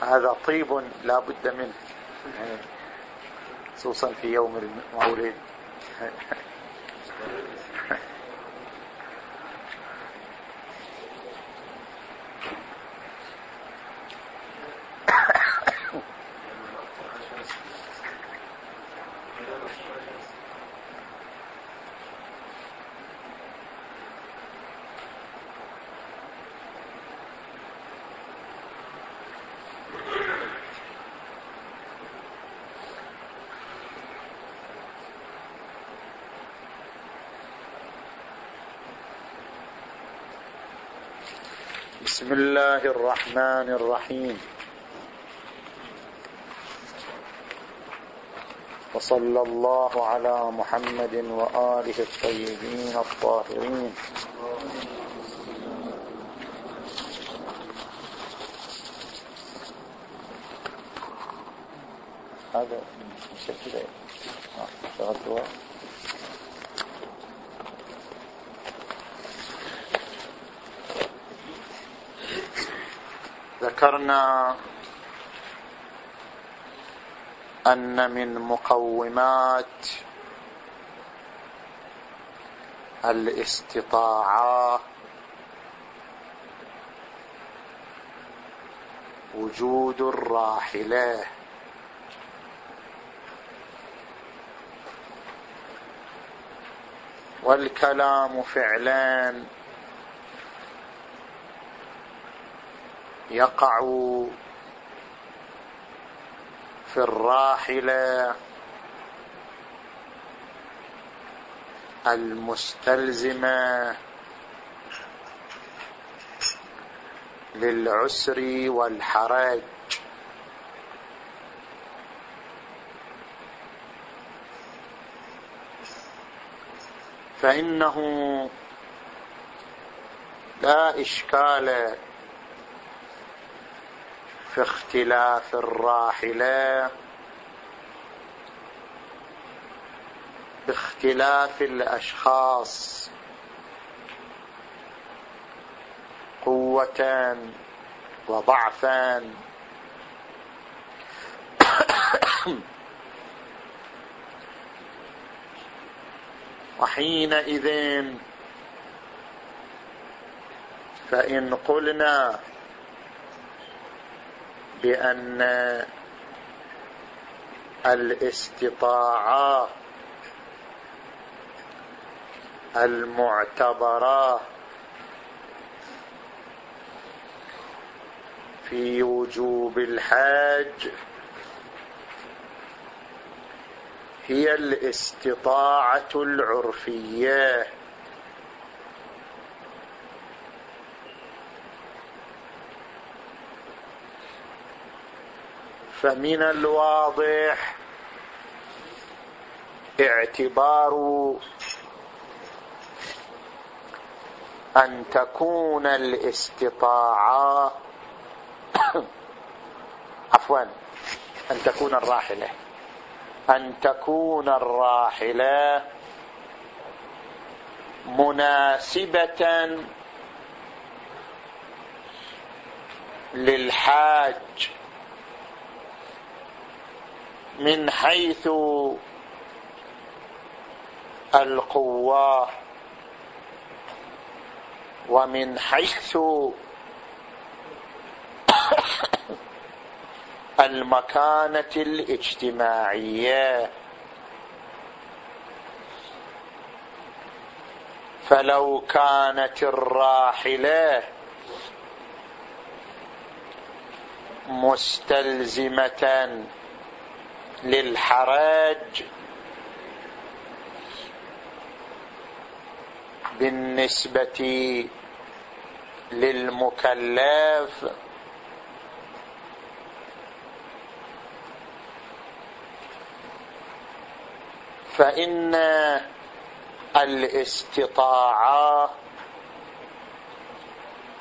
هذا طيب لا بد منه. خصوصا في يوم المولد. الله الرحمن الرحيم وصلى الله على محمد وآله الطيبين الطاهرين هذا مشكلة شغلت ذكرنا أن من مقومات الاستطاعة وجود الراحلة. والكلام فعلان يقع في الراحله المستلزمه للعسر والحرج. فإنه لا إشكال في اختلاف الراحلة باختلاف الأشخاص. قوه وضعفا. وحينئذ فإن قلنا بأن الاستطاعة المعتبرة في وجوب الحج هي الاستطاعة العرفية. فمن الواضح اعتبار أن تكون الاستطاعة عفوا أن تكون الراحلة أن تكون الراحلة مناسبة للحاج. من حيث القوة ومن حيث المكانة الاجتماعية. فلو كانت الراحلة مستلزمة للحرج بالنسبة للمكلف فإن الاستطاعة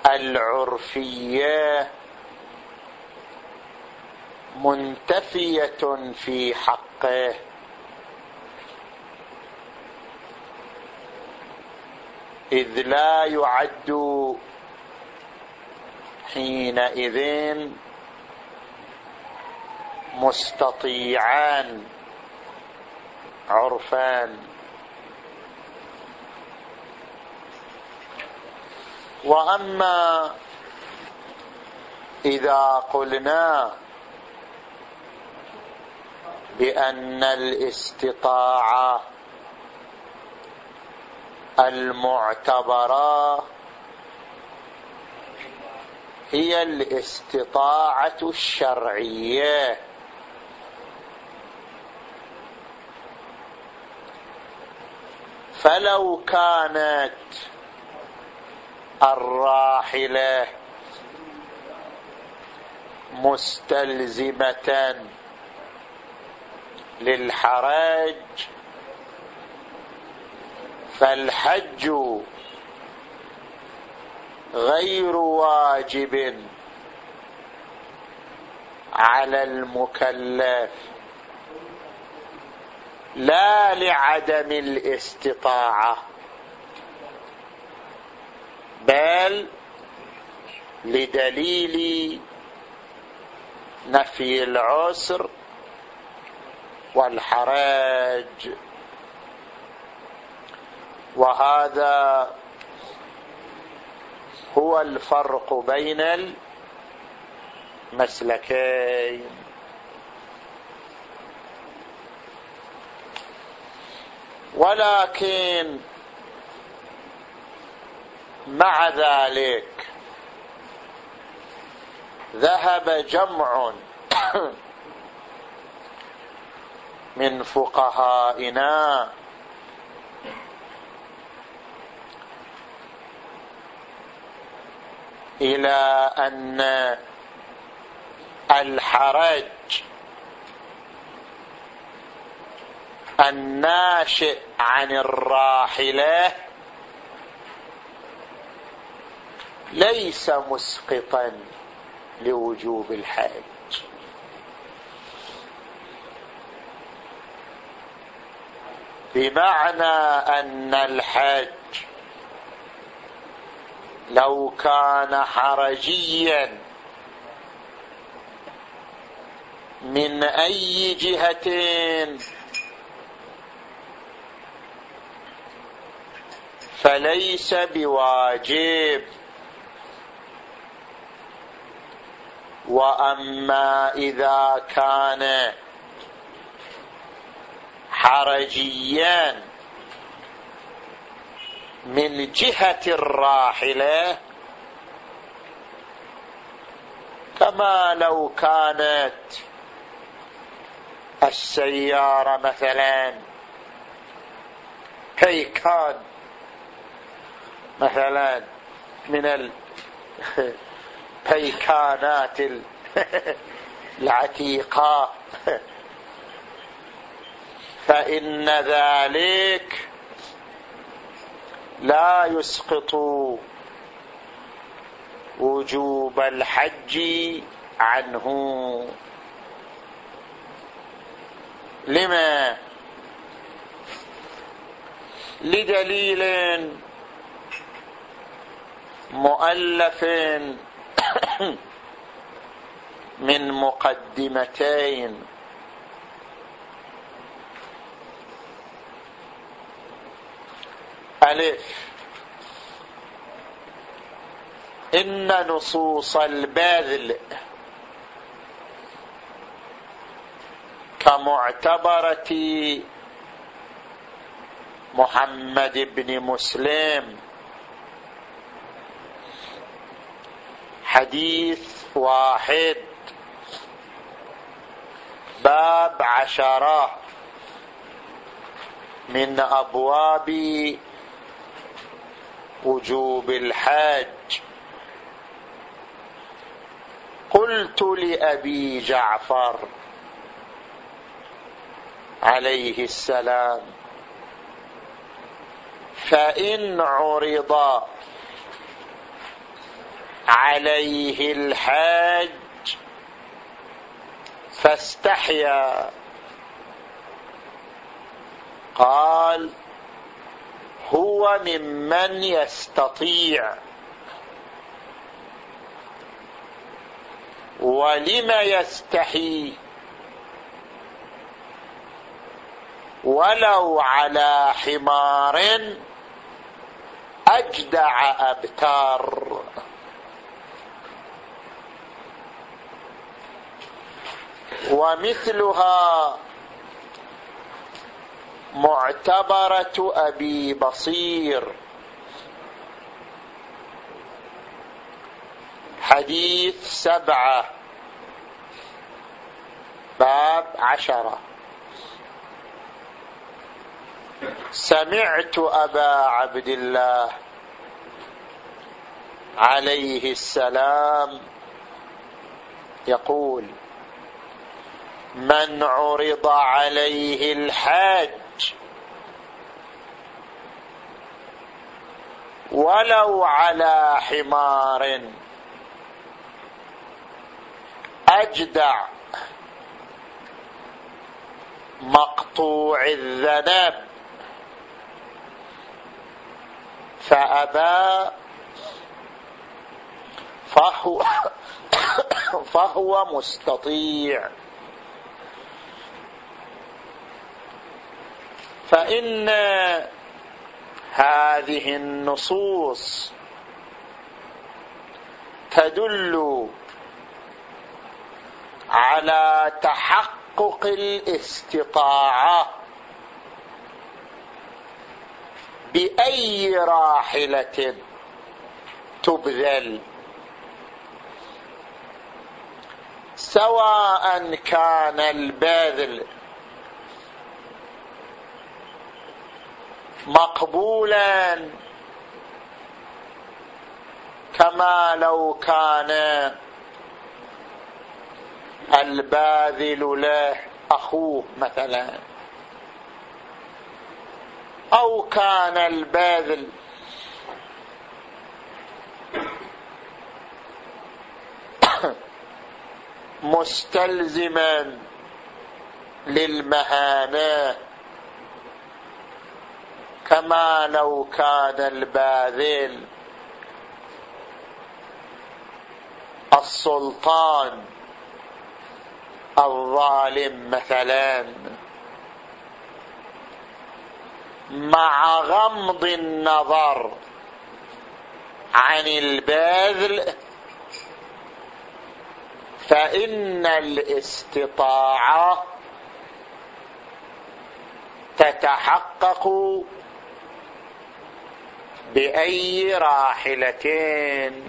العرفية منتفية في حقه. إذ لا يعد حينئذ مستطيعان عرفان. وأما إذا قلنا بأن الاستطاعة المعتبرة هي الاستطاعة الشرعية. فلو كانت الراحلة مستلزمة للحرج فالحج غير واجب على المكلف لا لعدم الاستطاعة بل لدليل نفي العسر والحرج. وهذا هو الفرق بين المسلكين. ولكن مع ذلك ذهب جمع من فقهائنا. إلى أن الحرج الناشئ عن الراحلة ليس مسقطا لوجوب الحج بمعنى أن الحج لو كان حرجيا من أي جهة فليس بواجب. وأما إذا كان حرجيا من جهه الراحلة كما لو كانت السيارة مثلا. هيكان مثلا من البيكانات العتيقة. فإن ذلك لا يسقط وجوب الحج عنه. لما؟ لدليل مؤلف من مقدمتين. ألف إن نصوص البذل كمعتبرة محمد بن مسلم. حديث واحد. باب عشرة. من أبواب وجوب الحج قلت لأبي جعفر عليه السلام فإن عرض عليه الحاج فاستحيا. قال هو ممن يستطيع. ولم يستحي؟ ولو على حمار أجدع أبتار. ومثلها معتبرة أبي بصير. حديث سبعة. باب عشرة. سمعت أبا عبد الله عليه السلام يقول من عرض عليه الحاج ولو على حمار. أجدع مقطوع الذنب. فأبى فهو, فهو مستطيع. فإن هذه النصوص تدل على تحقق الاستطاعة بأي راحلة تبذل سواء كان البذل مقبولا. كما لو كان الباذل له أخوه مثلا. أو كان الباذل مستلزما للمهانة. كما لو كان الباذل السلطان الظالم مثلا مع غمض النظر عن البذل فإن الاستطاعة تتحقق بأي راحلتين؟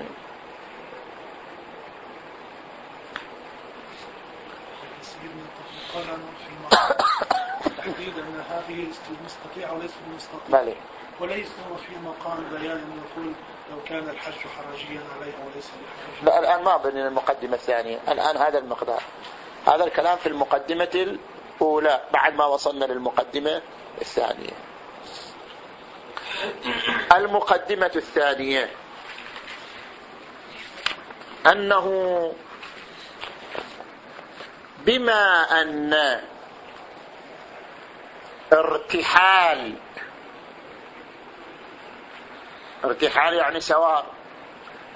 تحديد ان هذه مستطيعه وليس مستطيع بلى. وليس في مقام بيان انه يقول لو كان الحج حرجيا عليه وليس بحرج لا الآن ما بنينا المقدمة الثانية. الآن هذا المقدار. هذا الكلام في المقدمة الأولى بعد ما وصلنا للمقدمة الثانية. المقدمة الثانية. أنه بما أن ارتحال ارتحال يعني سواء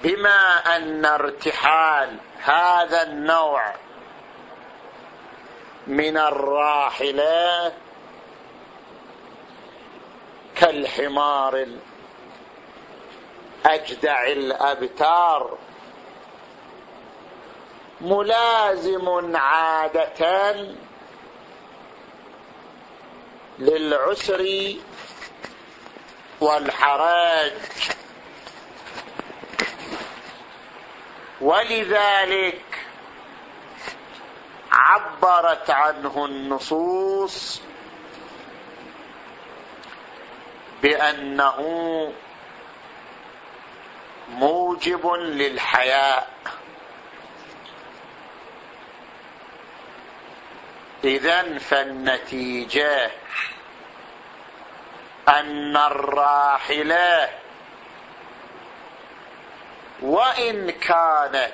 بما أن ارتحال هذا النوع من الراحله كالحمار الأجدع الأبتار ملازم عادة للعسر والحرج. ولذلك عبرت عنه النصوص بأنه موجب للحياء. إذا فالنتيجة أن الراحلة وإن كانت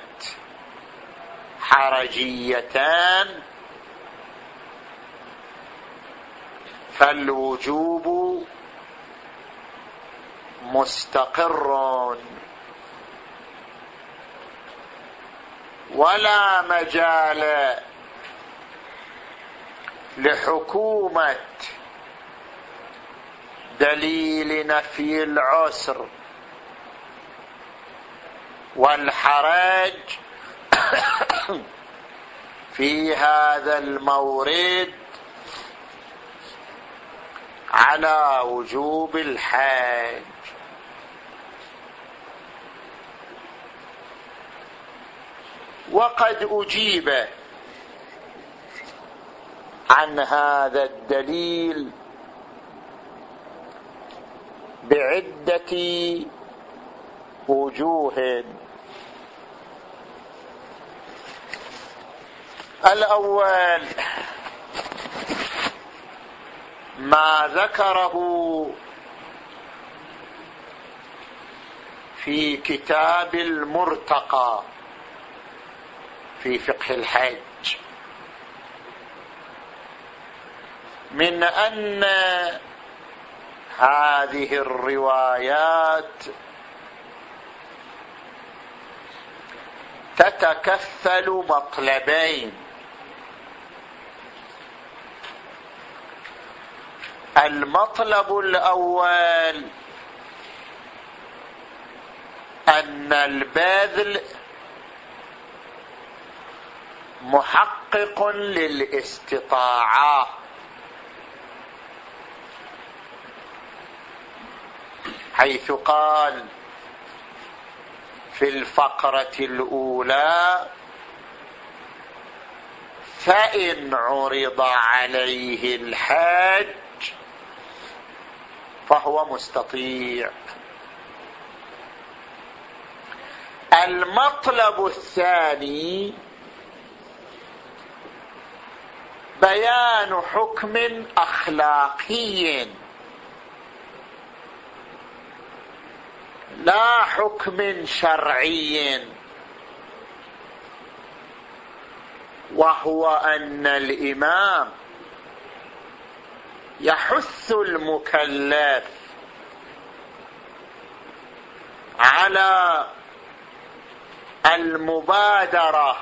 حرجيتان فالوجوب مستقر. ولا مجال لحكومة دليل نفي العسر والحرج في هذا المورد على وجوب الحج وقد أجيب عن هذا الدليل بعدة وجوه. الأول ما ذكره في كتاب المرتقى. في فقه الحج من أن هذه الروايات تتكفل مطلبين. المطلب الأول أن البذل محقق للاستطاعة. حيث قال في الفقرة الأولى فإن عرض عليه الحاج فهو مستطيع. المطلب الثاني بيان حكم اخلاقي لا حكم شرعي وهو أن الإمام يحث المكلف على المبادرة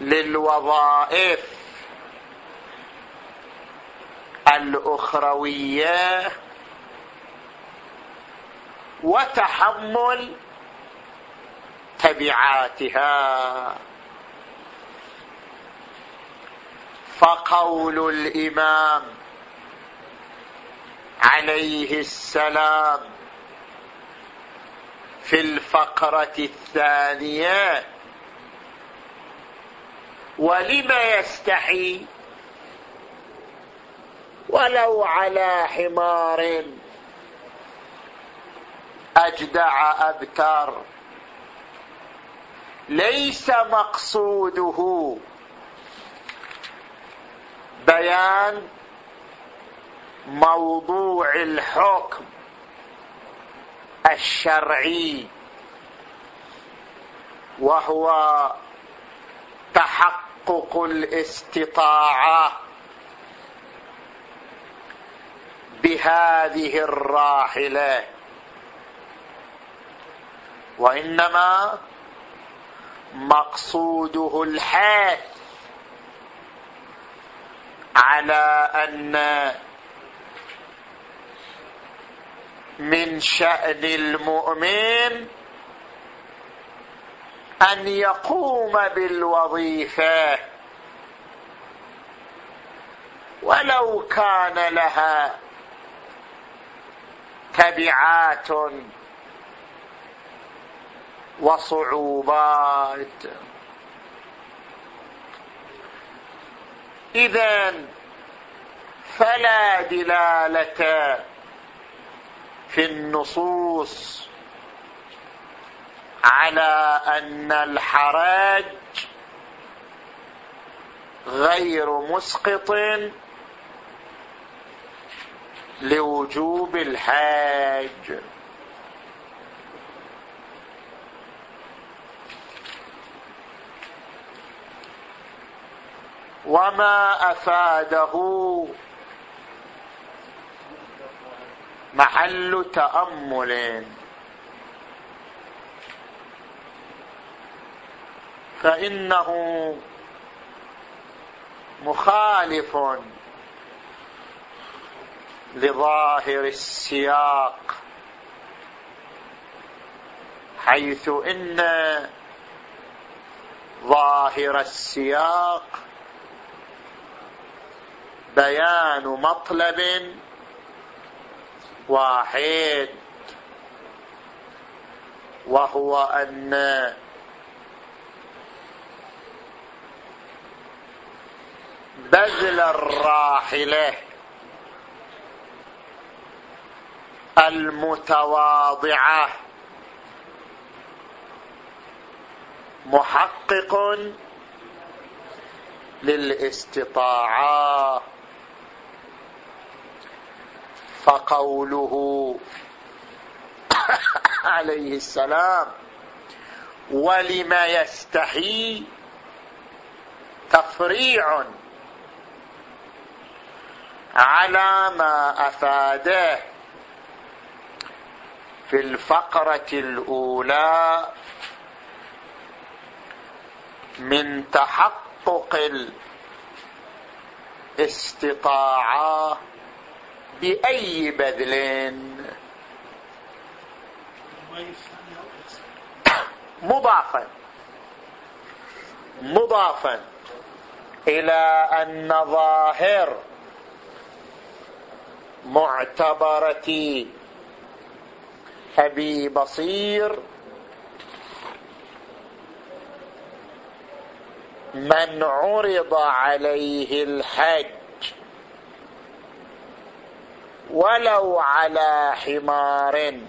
للوظائف الأخروية وتحمل تبعاتها. فقول الإمام عليه السلام في الفقرة الثانية ولم يستحي؟ ولو على حمار. أجدع ابتر ليس مقصوده. بيان موضوع الحكم الشرعي وهو تحقق الاستطاعة بهذه الراحلة. وإنما مقصوده الحث على أن من شأن المؤمن أن يقوم بالوظيفة. ولو كان لها تبعات وصعوبات. اذا فلا دلالة في النصوص. على أن الحرج غير مسقط لوجوب الحاج. وما أفاده محل تأمل. فإنه مخالف لظاهر السياق حيث إن ظاهر السياق بيان مطلب واحد وهو أن بذل الراحله المتواضعه محقق للاستطاعة. فقوله عليه السلام ولم يستحي تفريع. على ما أفاده في الفقرة الأولى من تحقق الاستطاعة بأي بذل. مضافا. مضافا إلى أن ظاهر معتبره أبي بصير من عرض عليه الحج ولو على حمار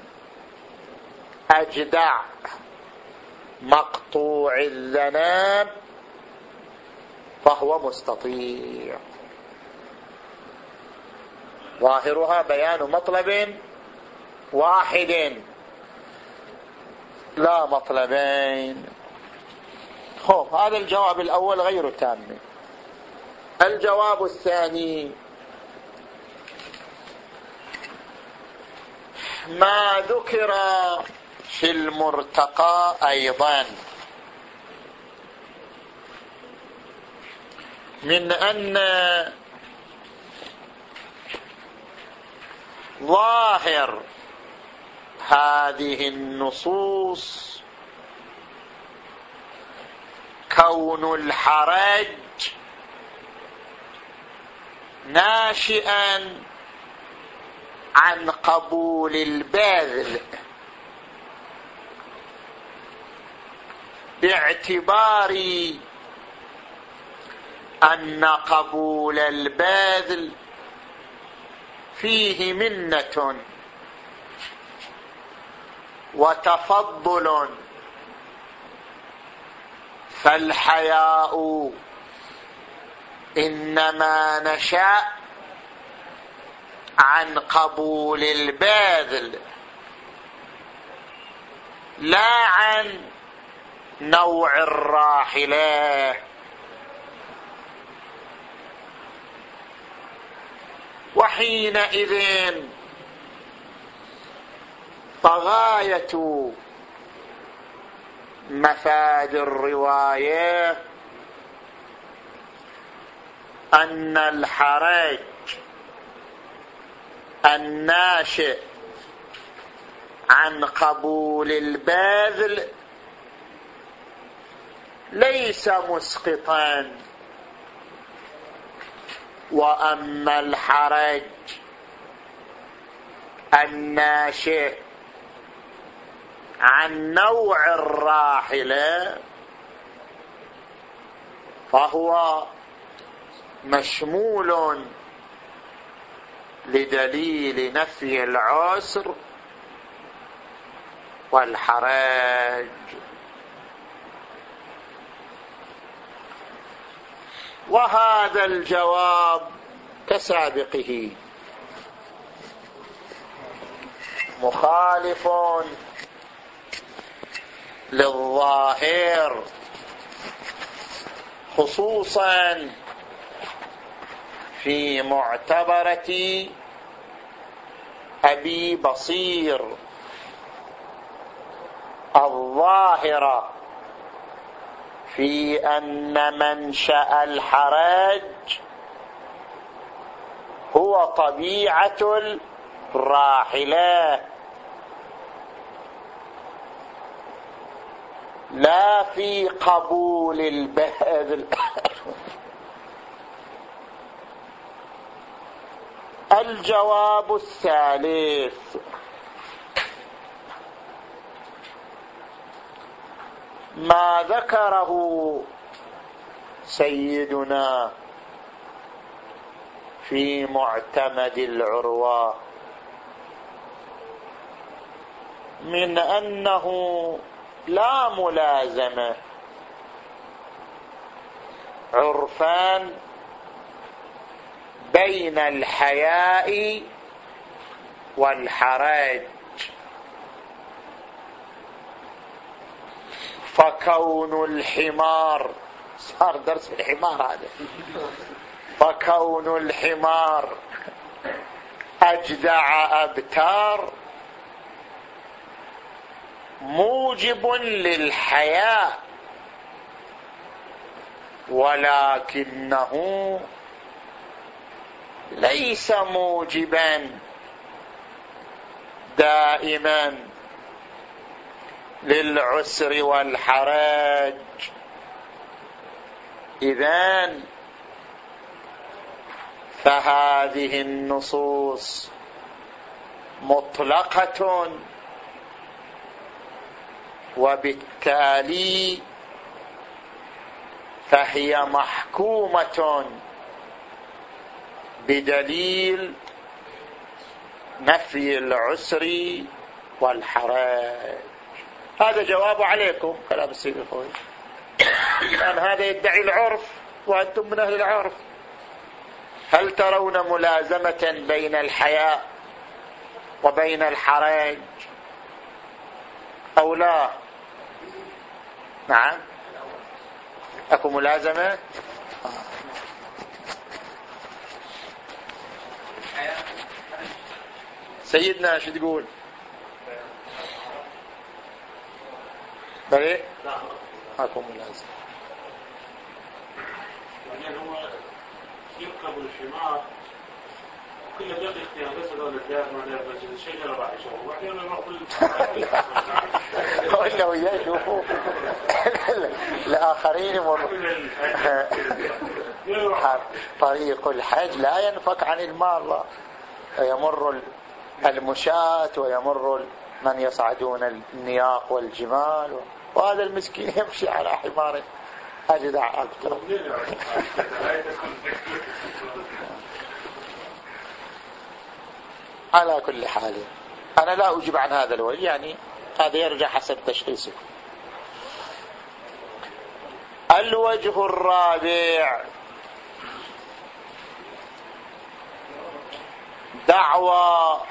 أجدع مقطوع الذناب فهو مستطيع. ظاهرها بيان مطلب واحد. لا مطلبين خب هذا الجواب الأول غير تام الجواب الثاني ما ذكر في المرتقى أيضا. من أن ظاهر. هذه النصوص كون الحرج ناشئا عن قبول البذل باعتبار أن قبول البذل فيه منة وتفضل. فالحياء إنما نشا عن قبول الباذل لا عن نوع الراحلة. وحينئذ فغايه مفاد الرواية أن الحرج الناشئ عن قبول البذل ليس مسقطا. وأما الحرج الناشئ عن نوع الراحلة فهو مشمول لدليل نفي العسر والحرج. وهذا الجواب كسابقه. مخالف للظاهر خصوصا في معتبرة أبي بصير الظاهره في أن منشا الحرج هو طبيعة الراحلة. لا في قبول البذل الجواب الثالث. ما ذكره سيدنا في معتمد العروة من أنه لا ملازمة عرفان بين الحياء والحرج. فكون الحمار. صار درس الحمار هذا. فكون الحمار. أجدع أبتار. موجب للحياة. ولكنه ليس موجبا. دائما. للعسر والحرج إذن فهذه النصوص مطلقة وبالتالي فهي محكومة بدليل نفي العسر والحرج هذا جواب عليكم. كلام السيد الخوي الآن هذا يدعي العرف وأنتم من أهل العرف. هل ترون ملازمة بين الحياء وبين الحرج؟ أو لا؟ نعم. أكو ملازمة؟ سيدنا شو تقول؟ بلي اكو ملازمة يعني هو يركب الحمار كل دقيقة هذول الدار ما دار بس الشجرة راح يشوفوا وبعدين نروح ولا وياه يشوفوا الآخرين يمر طريق الحج لا ينفك عن المارة يمر المشاة ويمر من يصعدون النياق والجمال. وهذا المسكين يمشي على حمار أجدع أكثر على كل حال أنا لا أجيب عن هذا الوجه يعني هذا يرجع حسب تشخيصه. الوجه الرابع. دعوى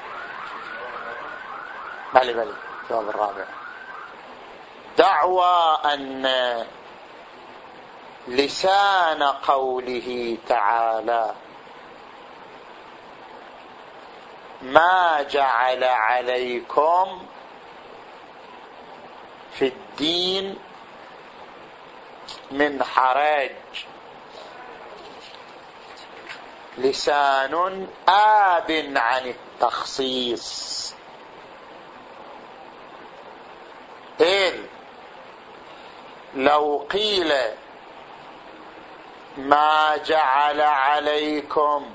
بلي بلي الجواب الرابع. دعوى أن لسان قوله تعالى ما جعل عليكم في الدين من حرج. لسان آب عن التخصيص. إذ لو قيل ما جعل عليكم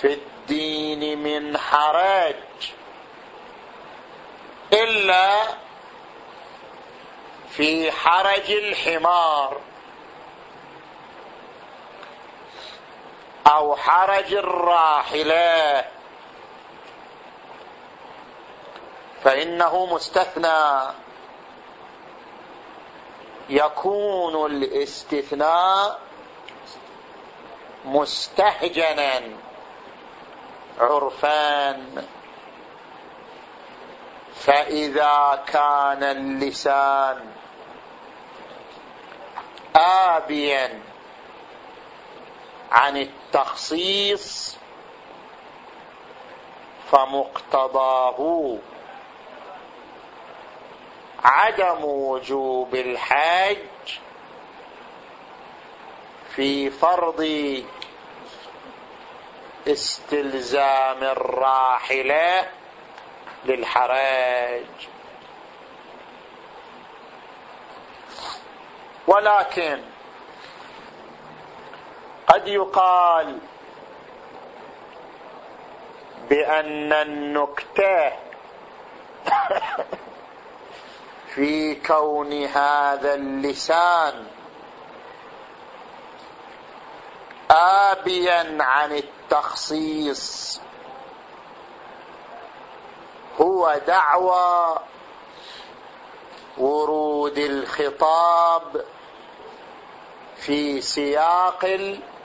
في الدين من حرج إلا في حرج الحمار أو حرج الراحلة فإنه مستثنى. يكون الاستثناء مستهجنا عرفان. فإذا كان اللسان آبيا عن التخصيص فمقتضاه عدم وجوب الحج في فرض استلزام الراحلة للحرج ولكن قد يقال بأن النكتة في كون هذا اللسان آبيا عن التخصيص. هو دعوى ورود الخطاب في سياق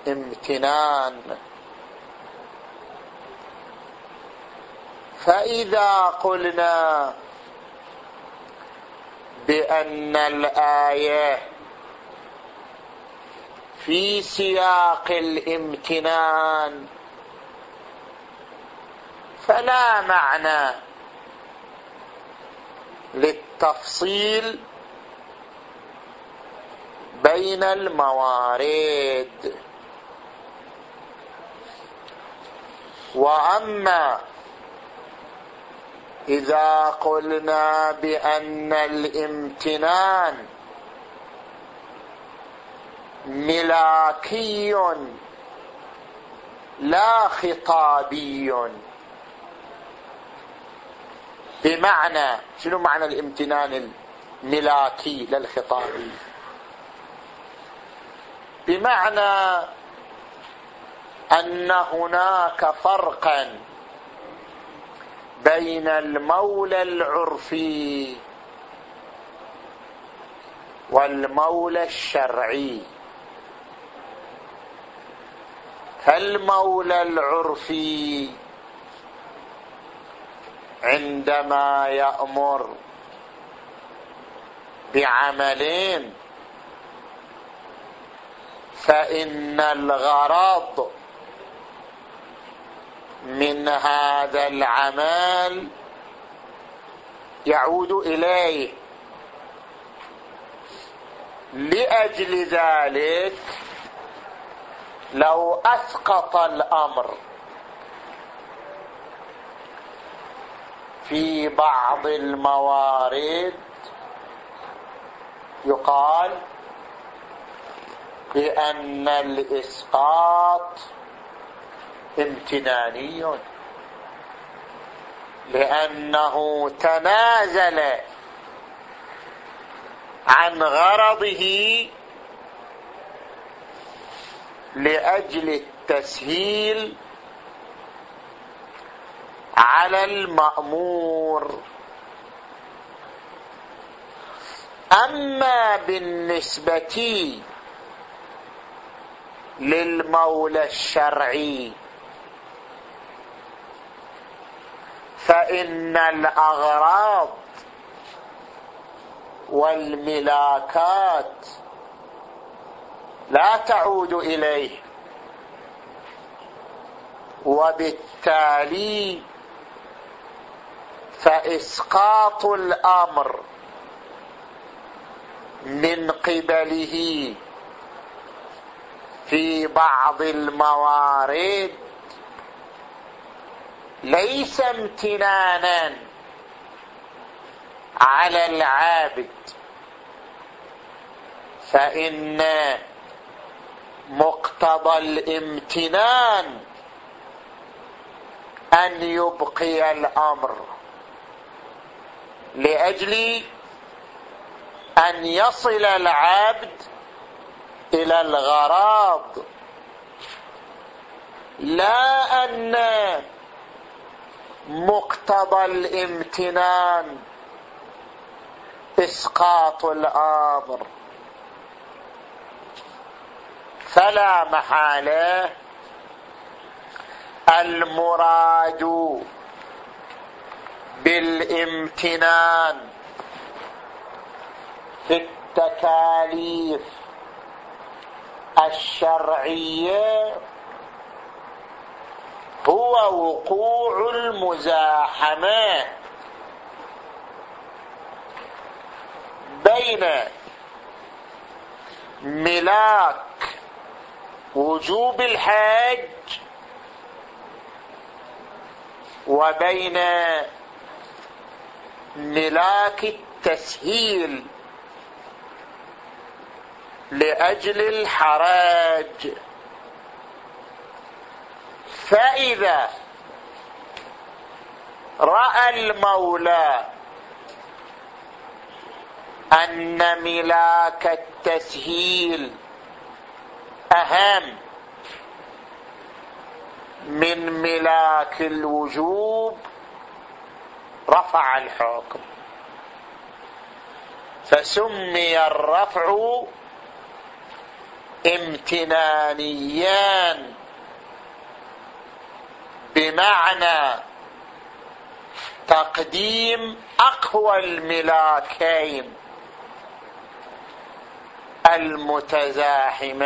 الامتنان. فإذا قلنا بأن الآية في سياق الامتنان فلا معنى للتفصيل بين الموارد. وأما إذا قلنا بأن الامتنان ملاكي لا خطابي. بمعنى شنو معنى الامتنان الملاكي للخطابي بمعنى أن هناك فرقا بين المولى العرفي والمولى الشرعي. فالمولى العرفي عندما يأمر بعملين فإن الغرض من هذا العمل يعود إليه. لأجل ذلك لو أسقط الأمر في بعض الموارد يقال بأن الإسقاط امتناني لأنه تنازل عن غرضه لأجل التسهيل على المأمور. أما بالنسبة للمولى الشرعي فإن الأغراض والملاكات لا تعود إليه وبالتالي فإسقاط الأمر من قبله في بعض الموارد ليس امتنانا على العابد. فإن مقتضى الامتنان أن يبقي الأمر لأجل أن يصل العبد إلى الغراض لا أن مقتضى الامتنان. إسقاط الأمر. فلا محالة. المراد بالامتنان. في التكاليف الشرعية هو وقوع المزاحمة بين ملاك وجوب الحج وبين ملاك التسهيل لأجل الحراج. فإذا رأى المولى أن ملاك التسهيل أهم من ملاك الوجوب رفع الحكم. فسمي الرفع امتنانيان. بمعنى تقديم أقوى الملاكين المتزاحمين.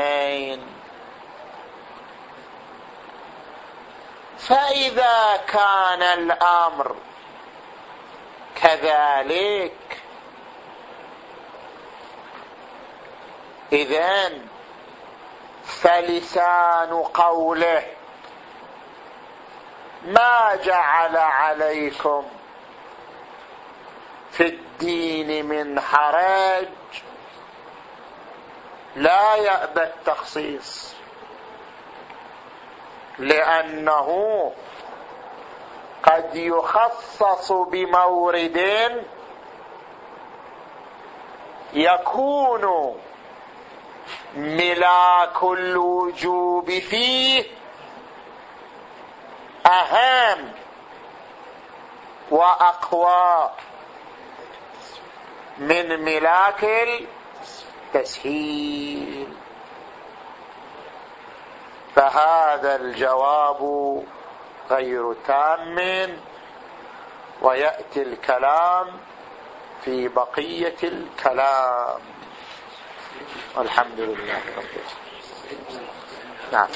فإذا كان الأمر كذلك إذن فلسان قوله ما جعل عليكم في الدين من حرج. لا يأبى التخصيص لأنه قد يخصص بمورد يكون ملاك الوجوب فيه أهم وأقوى من ملاك التسهيل. فهذا الجواب غير تام ويأتي الكلام في بقية الكلام. والحمد لله رب العالمين. نعم.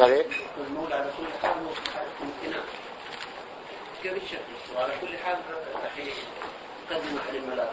على كل حال كيف الشكل وعلى كل حال يقدم على الملاك